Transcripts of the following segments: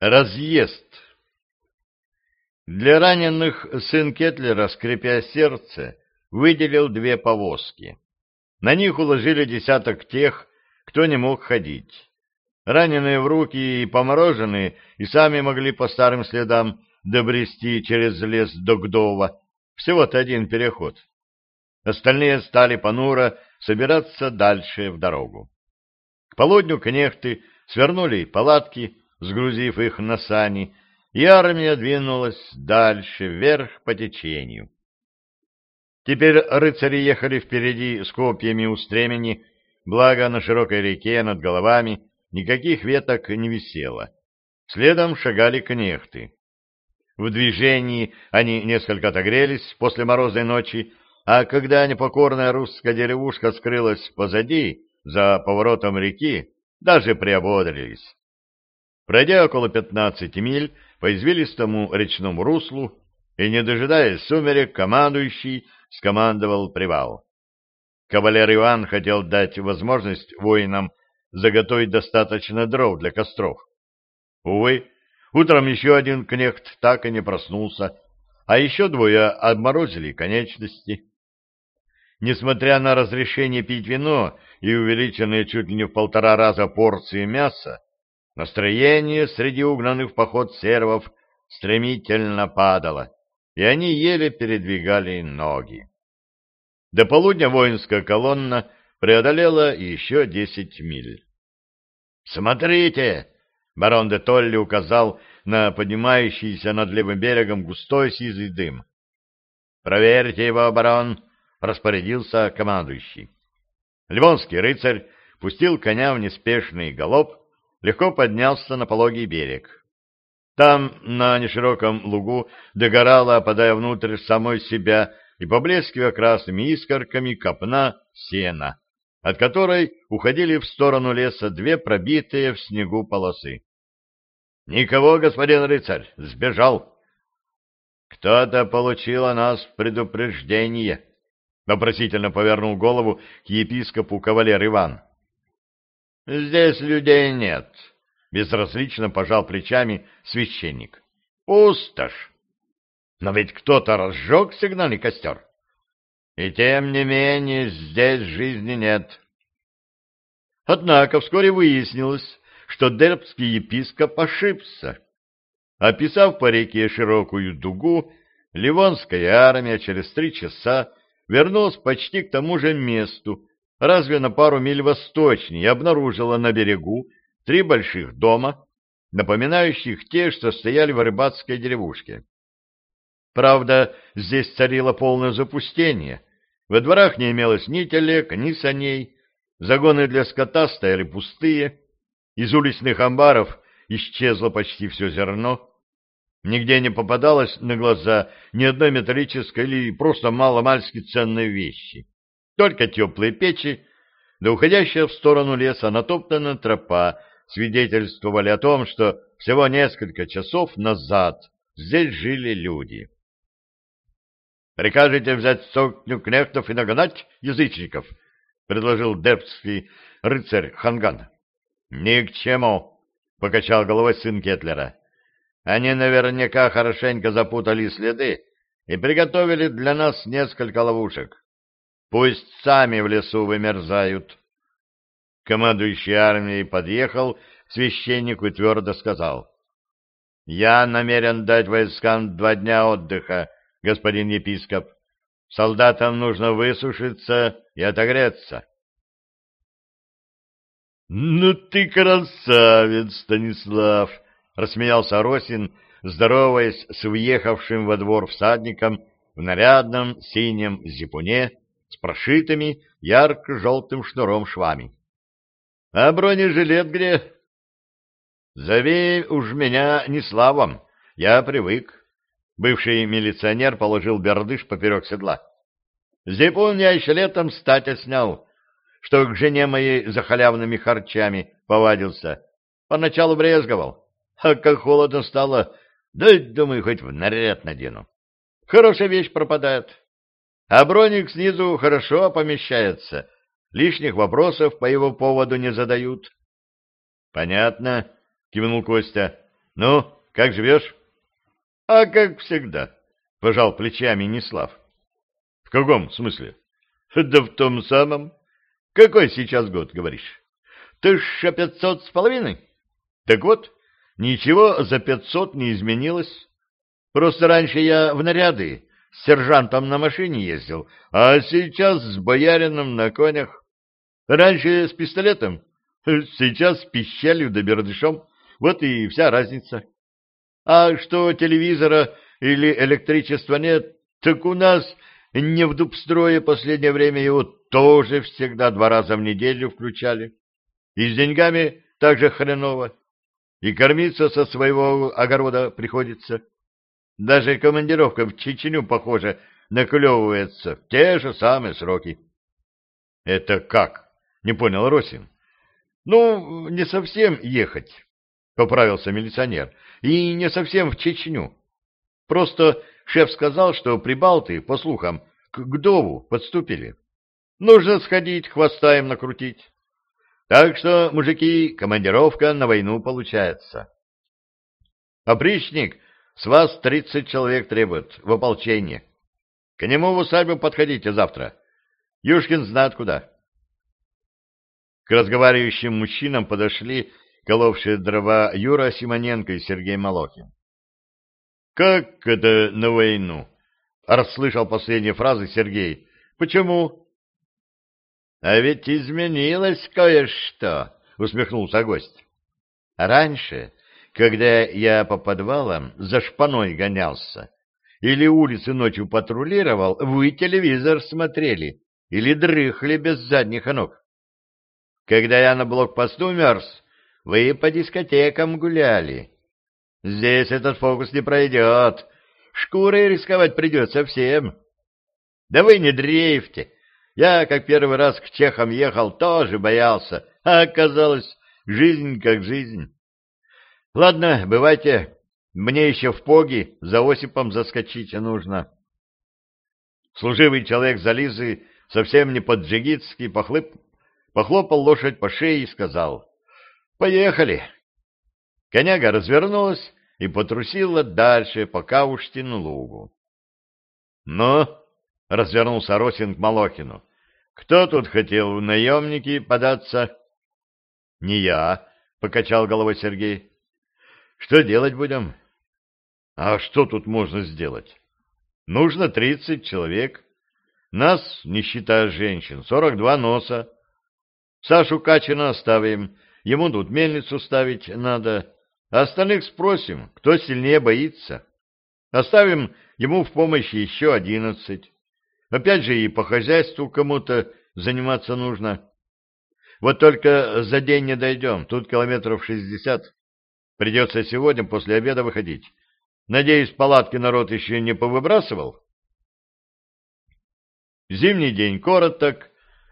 Разъезд. Для раненых сын Кетлера, скрипя сердце, выделил две повозки. На них уложили десяток тех, кто не мог ходить. Раненые в руки и помороженные и сами могли по старым следам добрести через лес до Гдова. Всего-то один переход. Остальные стали понуро собираться дальше в дорогу. К полудню кнехты свернули палатки, сгрузив их на сани, и армия двинулась дальше, вверх по течению. Теперь рыцари ехали впереди с копьями у стремени, благо на широкой реке над головами никаких веток не висело. Следом шагали кнехты. В движении они несколько отогрелись после морозной ночи, а когда непокорная русская деревушка скрылась позади, за поворотом реки, даже приободрились. Пройдя около пятнадцати миль по извилистому речному руслу и, не дожидаясь сумерек, командующий скомандовал привал. Кавалер Иван хотел дать возможность воинам заготовить достаточно дров для костров. Увы, утром еще один кнехт так и не проснулся, а еще двое обморозили конечности. Несмотря на разрешение пить вино и увеличенные чуть ли не в полтора раза порции мяса, Настроение среди угнанных в поход сервов стремительно падало, и они еле передвигали ноги. До полудня воинская колонна преодолела еще десять миль. «Смотрите!» — барон де Толли указал на поднимающийся над левым берегом густой сизый дым. «Проверьте его, барон!» — распорядился командующий. Ливонский рыцарь пустил коня в неспешный галоп, легко поднялся на пологий берег. Там, на нешироком лугу, догорала, опадая внутрь самой себя и поблескивая красными искорками копна сена, от которой уходили в сторону леса две пробитые в снегу полосы. — Никого, господин рыцарь, сбежал. — Кто-то получил о нас предупреждение, — вопросительно повернул голову к епископу кавалер Иван. — Здесь людей нет, безразлично пожал плечами священник. Пустошь. Но ведь кто-то разжег сигнальный костер. И тем не менее здесь жизни нет. Однако вскоре выяснилось, что дербский епископ ошибся. Описав по реке широкую дугу, Ливонская армия через три часа вернулась почти к тому же месту, разве на пару миль восточнее обнаружила на берегу три больших дома, напоминающих те, что стояли в рыбацкой деревушке. Правда, здесь царило полное запустение. Во дворах не имелось ни телег, ни саней, загоны для скота стояли пустые, из уличных амбаров исчезло почти все зерно, нигде не попадалось на глаза ни одной металлической или просто мало-мальски ценной вещи. Только теплые печи, да уходящая в сторону леса натоптанная тропа свидетельствовали о том, что всего несколько часов назад здесь жили люди. «Прикажете взять сотню кнехтов и нагнать язычников?» — предложил дербский рыцарь Ханган. «Ни к чему!» — покачал головой сын Кетлера. «Они наверняка хорошенько запутали следы и приготовили для нас несколько ловушек. Пусть сами в лесу вымерзают. Командующий армией подъехал священник и твердо сказал. — Я намерен дать войскам два дня отдыха, господин епископ. Солдатам нужно высушиться и отогреться. — Ну ты красавец, Станислав! — рассмеялся Росин, здороваясь с въехавшим во двор всадником в нарядном синем зипуне прошитыми ярко-желтым шнуром швами. — А бронежилет где? — Зови уж меня не славом, я привык. Бывший милиционер положил бердыш поперек седла. Зипун я еще летом статя снял, что к жене моей за халявными харчами повадился. Поначалу брезговал, а как холодно стало, да, думаю, хоть в наряд надену. Хорошая вещь пропадает. А броник снизу хорошо помещается. Лишних вопросов по его поводу не задают. — Понятно, — кивнул Костя. — Ну, как живешь? А как всегда, пожал плечами Неслав. В каком смысле? Да в том самом. Какой сейчас год, говоришь? Тысяча пятьсот с половиной? Так вот, ничего за пятьсот не изменилось. Просто раньше я в наряды с сержантом на машине ездил, а сейчас с боярином на конях. Раньше с пистолетом, сейчас с пищалью да бердышом. Вот и вся разница. А что телевизора или электричества нет, так у нас не в дубстрое последнее время его тоже всегда два раза в неделю включали. И с деньгами также хреново. И кормиться со своего огорода приходится. Даже командировка в Чечню, похоже, наклевывается в те же самые сроки. — Это как? — не понял Росин. — Ну, не совсем ехать, — поправился милиционер, — и не совсем в Чечню. Просто шеф сказал, что прибалты, по слухам, к Гдову подступили. Нужно сходить, хвоста им накрутить. Так что, мужики, командировка на войну получается. Опричник с вас тридцать человек требует в ополчение. К нему в усадьбу подходите завтра. Юшкин знает куда. К разговаривающим мужчинам подошли коловшие дрова Юра Симоненко и Сергей Малохин. — Как это на войну? — расслышал последние фразы Сергей. — Почему? — А ведь изменилось кое-что, — усмехнулся гость. — Раньше, когда я по подвалам за шпаной гонялся или улицы ночью патрулировал, вы телевизор смотрели или дрыхли без задних ног. Когда я на блокпосту мерз, вы по дискотекам гуляли. Здесь этот фокус не пройдет. Шкурой рисковать придется всем. Да вы не дрейфьте. Я, как первый раз к чехам ехал, тоже боялся, а оказалось, жизнь как жизнь. Ладно, бывайте. Мне еще в поги за Осипом заскочить нужно. Служивый человек за Лизы совсем не по-джигитски похлып... похлопал лошадь по шее и сказал «Поехали». Коняга развернулась и потрусила дальше по Кауштину лугу. «Ну?» — развернулся Росин к Малохину. «Кто тут хотел в наемники податься?» «Не я», — покачал головой Сергей. «Что делать будем?» «А что тут можно сделать?» «Нужно тридцать человек. Нас, не считая женщин, сорок два носа. Сашу Качина оставим, ему тут мельницу ставить надо, остальных спросим, кто сильнее боится. Оставим ему в помощь еще одиннадцать. Опять же и по хозяйству кому-то заниматься нужно. Вот только за день не дойдем, тут километров шестьдесят. Придется сегодня после обеда выходить. Надеюсь, палатки народ еще не повыбрасывал? Зимний день короток,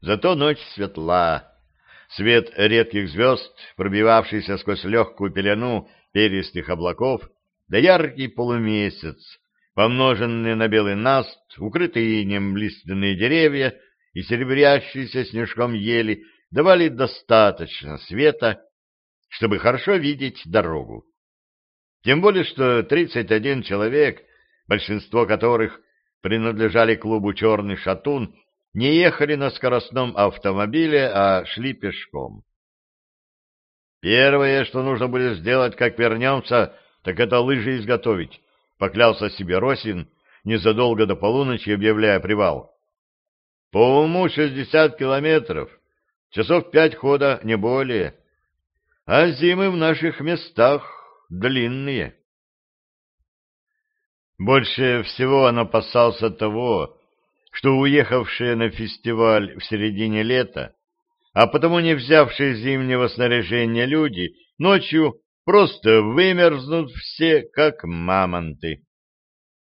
зато ночь светла. Свет редких звезд, пробивавшийся сквозь легкую пелену перистых облаков, да яркий полумесяц, помноженный на белый наст, укрытые инем лиственные деревья и серебрящиеся снежком ели давали достаточно света, чтобы хорошо видеть дорогу. Тем более, что 31 человек, большинство которых принадлежали клубу «Черный шатун», не ехали на скоростном автомобиле, а шли пешком. Первое, что нужно будет сделать, как вернемся, так это лыжи изготовить, поклялся себе Росин, незадолго до полуночи объявляя привал. По уму шестьдесят километров, часов пять хода, не более. А зимы в наших местах длинные. Больше всего он опасался того, что уехавшие на фестиваль в середине лета, а потому не взявшие зимнего снаряжения люди, ночью просто вымерзнут все, как мамонты.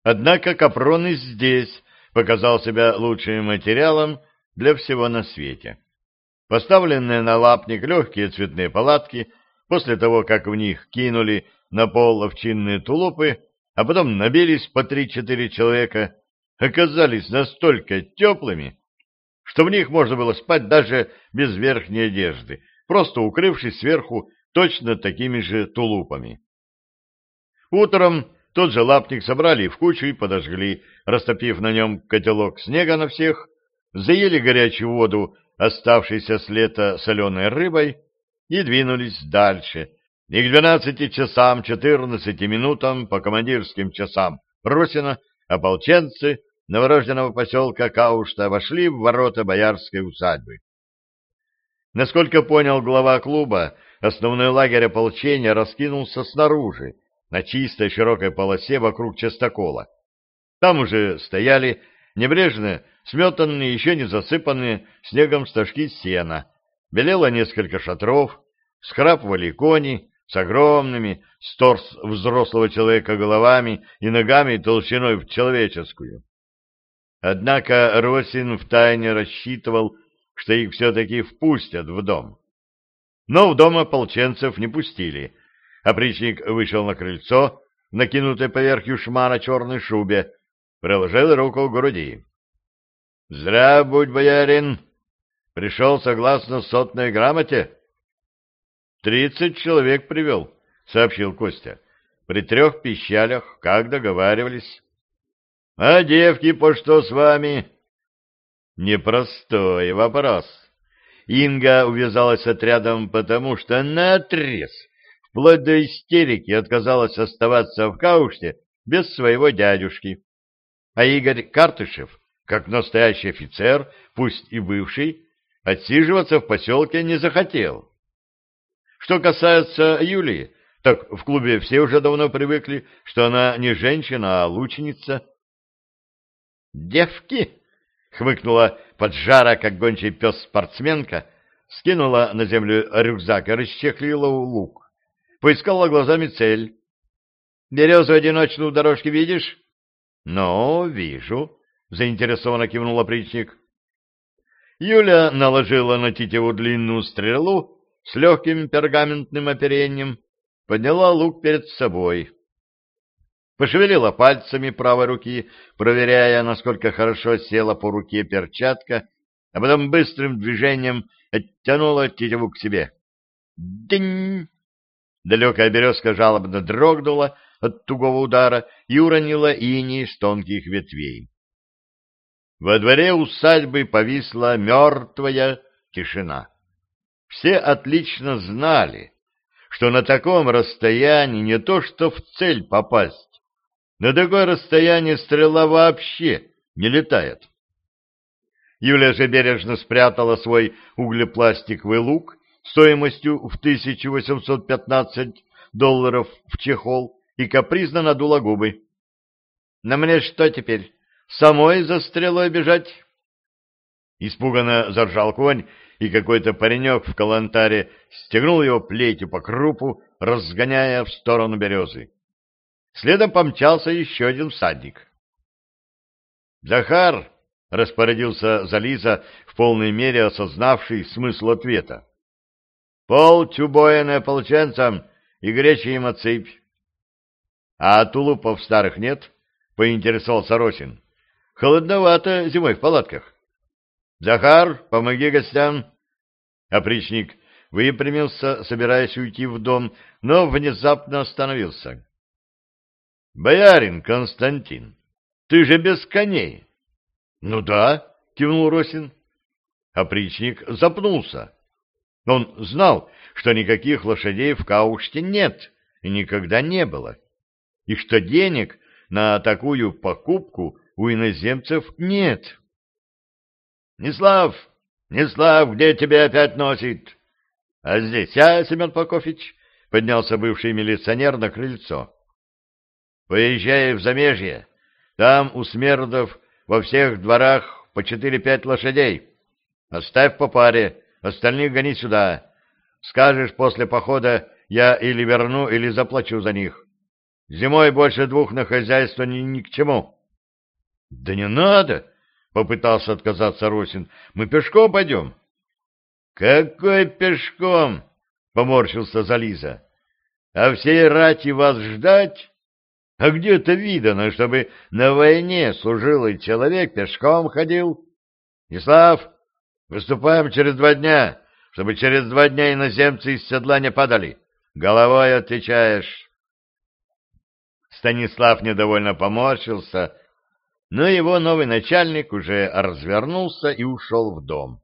Однако капрон и здесь показал себя лучшим материалом для всего на свете. Поставленные на лапник легкие цветные палатки, после того, как в них кинули на пол овчинные тулупы, а потом набились по три-четыре человека, оказались настолько теплыми, что в них можно было спать даже без верхней одежды, просто укрывшись сверху точно такими же тулупами. Утром тот же лапник собрали в кучу и подожгли, растопив на нем котелок снега на всех, заели горячую воду, оставшейся с лета соленой рыбой, и двинулись дальше, и к двенадцати часам четырнадцати минутам по командирским часам Русина ополченцы новорожденного поселка Каушта вошли в ворота боярской усадьбы. Насколько понял глава клуба, основной лагерь ополчения раскинулся снаружи, на чистой широкой полосе вокруг частокола. Там уже стояли небрежно сметанные, еще не засыпанные снегом стажки сена. Белело несколько шатров, схрапывали кони, с огромными, с торс взрослого человека головами и ногами толщиной в человеческую. Однако Росин втайне рассчитывал, что их все-таки впустят в дом. Но в дом ополченцев не пустили. Опричник вышел на крыльцо, накинутый поверх юшма на черной шубе, приложил руку к груди. — Зря будь, боярин! Пришел согласно сотной грамоте? Тридцать человек привел, — сообщил Костя. При трех пищалях, как договаривались. — А девки по что с вами? — Непростой вопрос. Инга увязалась отрядом потому, что наотрез, вплоть до истерики, отказалась оставаться в Кауште без своего дядюшки. А Игорь Картышев, как настоящий офицер, пусть и бывший, отсиживаться в поселке не захотел. Что касается Юлии, так в клубе все уже давно привыкли, что она не женщина, а лучница. «Девки!» — хмыкнула поджара, как гончий пес спортсменка, скинула на землю рюкзак и расчехлила лук. Поискала глазами цель. «Березу одиночную дорожки видишь?» «Ну, вижу», — заинтересованно кивнул опричник. Юля наложила на тетиву длинную стрелу с легким пергаментным оперением, подняла лук перед собой. Пошевелила пальцами правой руки, проверяя, насколько хорошо села по руке перчатка, а потом быстрым движением оттянула тетиву к себе. Динь! Далекая березка жалобно дрогнула от тугого удара и уронила ини с тонких ветвей. Во дворе усадьбы повисла мертвая тишина. Все отлично знали, что на таком расстоянии не то что в цель попасть, на такое расстояние стрела вообще не летает. Юлия же бережно спрятала свой углепластиковый лук стоимостью в 1815 долларов в чехол и капризно надула губы. — На мне что теперь, самой за стрелой бежать? Испуганно заржал конь, и какой-то паренек в калантаре стегнул его плетью по крупу, разгоняя в сторону березы. Следом помчался еще один всадник. «Захар!» — распорядился Зализа, в полной мере осознавший смысл ответа. «Пол тюбоина ополченцам и гречи им отсыпь». «А тулупов старых нет?» — поинтересовался Росин. «Холодновато зимой в палатках». «Захар, помоги гостям!» Опричник выпрямился, собираясь уйти в дом, но внезапно остановился. «Боярин Константин, ты же без коней!» «Ну да», — кивнул Росин. Опричник запнулся. Он знал, что никаких лошадей в Кауште нет и никогда не было, и что денег на такую покупку у иноземцев нет. Неслав, Неслав, где тебя опять носит? А здесь я, Семен Прокофьевич, поднялся бывший милиционер на крыльцо. Поезжай в замежье. Там у смердов во всех дворах по четыре-пять лошадей. Оставь по паре, остальных гони сюда. Скажешь после похода, я или верну, или заплачу за них. Зимой больше двух на хозяйство ни, ни к чему. — Да не надо! Попытался отказаться Росин. Мы пешком пойдем. Какой пешком? Поморщился Зализа. А всей рати вас ждать? А где-то видано, чтобы на войне служилый человек пешком ходил. Ислав, выступаем через два дня, чтобы через два дня иноземцы из седла не падали. Головой отвечаешь. Станислав недовольно поморщился, но его новый начальник уже развернулся и ушел в дом.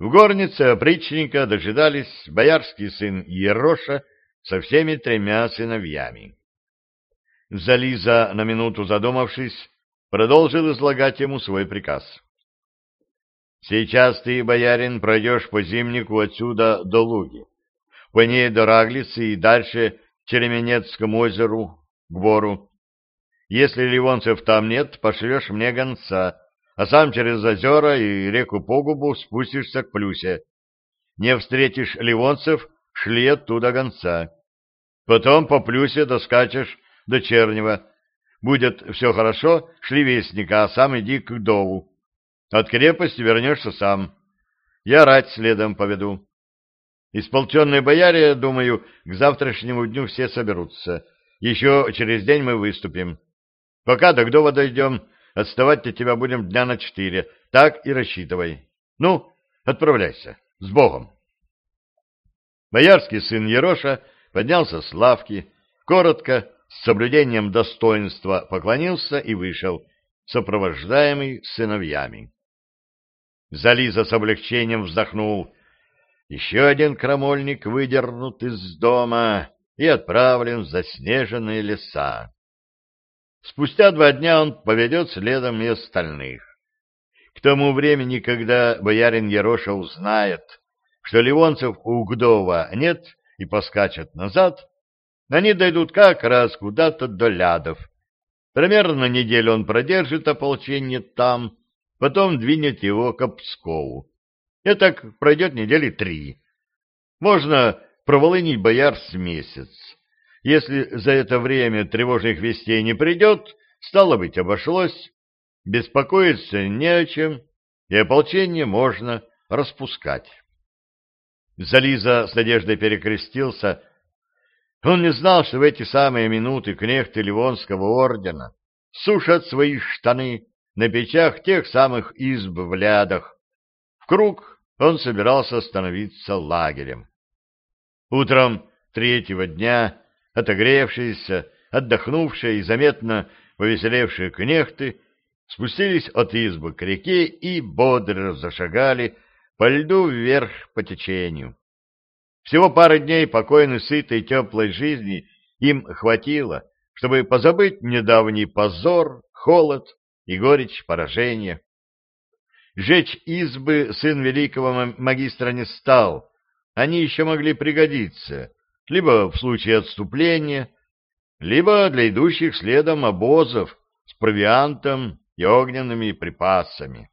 В горнице опричника дожидались боярский сын Ероша со всеми тремя сыновьями. Зализа, на минуту задумавшись, продолжил излагать ему свой приказ. «Сейчас ты, боярин, пройдешь по зимнику отсюда до Луги, по ней до Раглицы и дальше к Череменецкому озеру, к Бору. Если ливонцев там нет, пошлешь мне гонца, а сам через озера и реку Погубу спустишься к Плюсе. Не встретишь ливонцев, шли оттуда гонца. Потом по Плюсе доскачешь до Чернева. Будет все хорошо, шли вестника, а сам иди к Дову. От крепости вернешься сам. Я рать следом поведу. Исполченные бояре, думаю, к завтрашнему дню все соберутся. Еще через день мы выступим. Пока до Гдова дойдем, отставать от тебя будем дня на четыре. Так и рассчитывай. Ну, отправляйся. С Богом. Боярский сын Ероша поднялся с лавки, коротко, с соблюдением достоинства поклонился и вышел, сопровождаемый сыновьями. Зализа с облегчением вздохнул. Еще один крамольник выдернут из дома и отправлен в заснеженные леса. Спустя два дня он поведет следом и остальных. К тому времени, когда боярин Яроша узнает, что ливонцев у Гдова нет и поскачет назад, они дойдут как раз куда-то до лядов. Примерно неделю он продержит ополчение там, потом двинет его к Пскову. И так пройдет недели три. Можно проволынить бояр с месяц. Если за это время тревожных вестей не придет, стало быть, обошлось. Беспокоиться не о чем, и ополчение можно распускать. Зализа с надеждой перекрестился. Он не знал, что в эти самые минуты кнехты Ливонского ордена сушат свои штаны на печах тех самых изб в лядах. В круг он собирался становиться лагерем. Утром третьего дня отогревшиеся, отдохнувшие и заметно повеселевшие кнехты спустились от избы к реке и бодро зашагали по льду вверх по течению. Всего пары дней покойной, сытой, теплой жизни им хватило, чтобы позабыть недавний позор, холод и горечь поражения. Жечь избы сын великого магистра не стал, они еще могли пригодиться, либо в случае отступления, либо для идущих следом обозов с провиантом и огненными припасами.